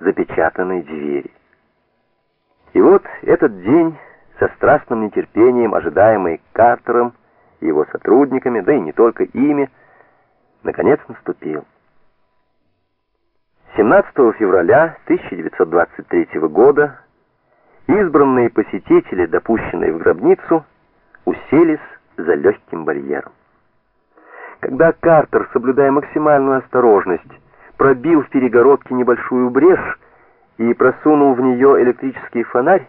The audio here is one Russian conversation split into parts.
запечатанной двери. И вот этот день со страстным нетерпением, ожидаемый Картером и его сотрудниками, да и не только ими, наконец наступил. 17 февраля 1923 года избранные посетители, допущенные в гробницу, уселись за легким барьером. Когда Картер, соблюдая максимальную осторожность, пробил в перегородке небольшую брешь и просунул в нее электрический фонарь,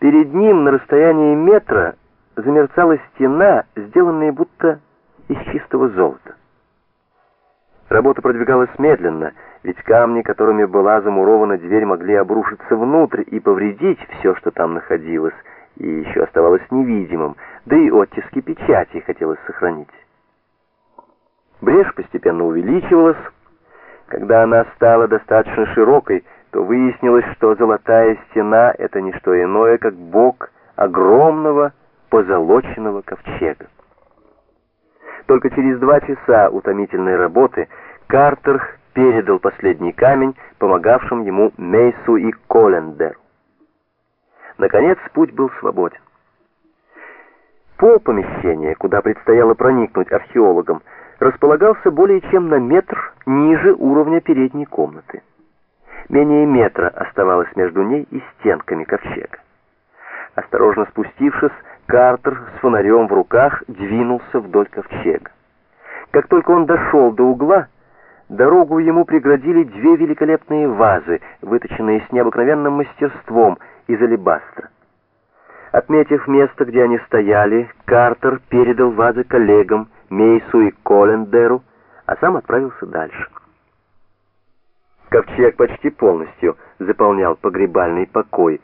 перед ним на расстоянии метра замерцала стена, сделанная будто из чистого золота. Работа продвигалась медленно, ведь камни, которыми была замурована дверь, могли обрушиться внутрь и повредить все, что там находилось, и еще оставалось невидимым, да и оттиски печати хотелось сохранить. Брешь постепенно увеличивалась, когда она стала достаточно широкой, то выяснилось, что золотая стена — это не что иное, как бок огромного позолоченного ковчега. Только через два часа утомительной работы Картер передал последний камень, помогавшим ему Мейсу и Колендеру. Наконец путь был свободен. Пол помещения, куда предстояло проникнуть археологам, располагался более чем на метр ниже уровня передней комнаты. Менее метра оставалось между ней и стенками ковчега. Осторожно спустившись, Картер с фонарем в руках двинулся вдоль ковчега. Как только он дошел до угла, дорогу ему преградили две великолепные вазы, выточенные с необыкновенным мастерством из алебастра. Отметив место, где они стояли, Картер передал вазы коллегам, Мейсу и Колендеру, а сам отправился дальше. Ковчег почти полностью заполнял погребальный покой,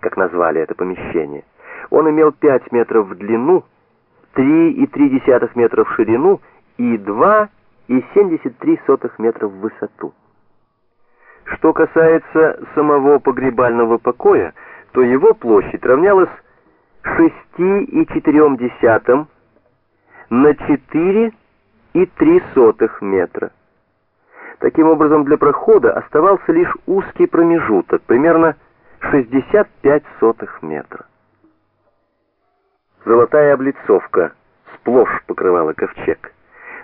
как назвали это помещение. Он имел 5 метров в длину, 3,3 метра в ширину и 2,73 метра в высоту. Что касается самого погребального покоя, то его площадь равнялась 6,4 на 4,3 метра. Таким образом, для прохода оставался лишь узкий промежуток, примерно 65 сотых метра. Золотая облицовка сплошь покрывала ковчег.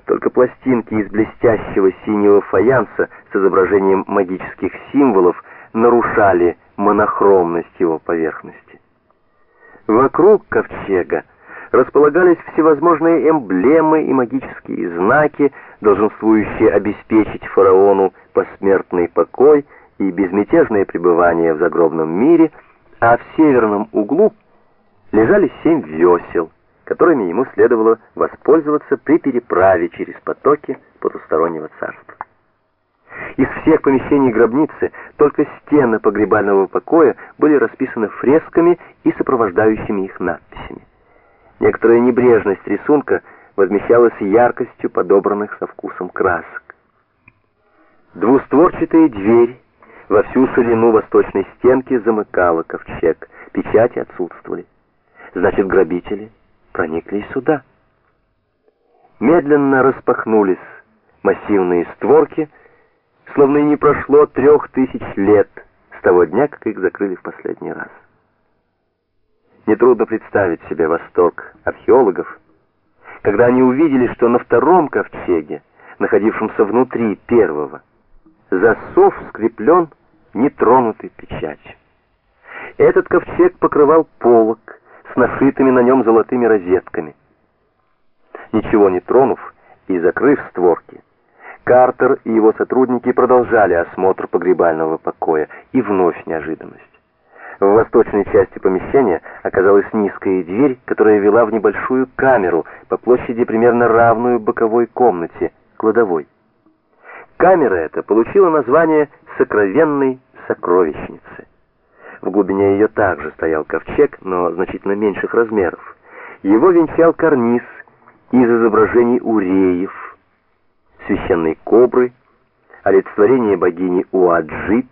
Только пластинки из блестящего синего фаянса с изображением магических символов нарушали монохромность его поверхности. Вокруг ковчега располагались всевозможные эмблемы и магические знаки, долженствующие обеспечить фараону посмертный покой и безмятежное пребывание в загробном мире, а в северном углу лежали семь весел, которыми ему следовало воспользоваться при переправе через потоки потустороннего царства. Из всех помещений гробницы только стены погребального покоя были расписаны фресками и сопровождающими их надписями. Некоторая небрежность рисунка возмещалась яркостью подобранных со вкусом красок. Двустворчатая дверь во всю ширину восточной стенки замыкала ковчег, печати отсутствовали. Значит, грабители проникли сюда. Медленно распахнулись массивные створки, словно и не прошло трех тысяч лет с того дня, как их закрыли в последний раз. Нетрудно представить себе восторг археологов, когда они увидели, что на втором ковчеге, находившемся внутри первого, засов скреплен нетронутой печатью. Этот ковчег покрывал полог с нашитыми на нем золотыми розетками. Ничего не тронув и закрыв створки, Картер и его сотрудники продолжали осмотр погребального покоя, и вновь неожиданность. В восточной части помещения оказалась низкая дверь, которая вела в небольшую камеру по площади примерно равную боковой комнате, кладовой. Камера эта получила название «Сокровенной сокровищницы». В глубине ее также стоял ковчег, но значительно меньших размеров. Его венчал карниз из изображений уреев, священной кобры, олицетворение богини Уаджит,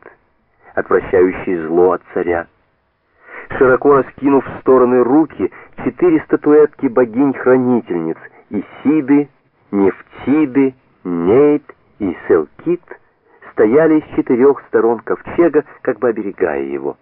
отвращающей зло от царя. Широко раскинув в стороны руки, четыре статуэтки богинь-хранительниц Исиды, Нефтиды, Нейт и Селкит стояли с четырех сторон ковчега, как бы оберегая его.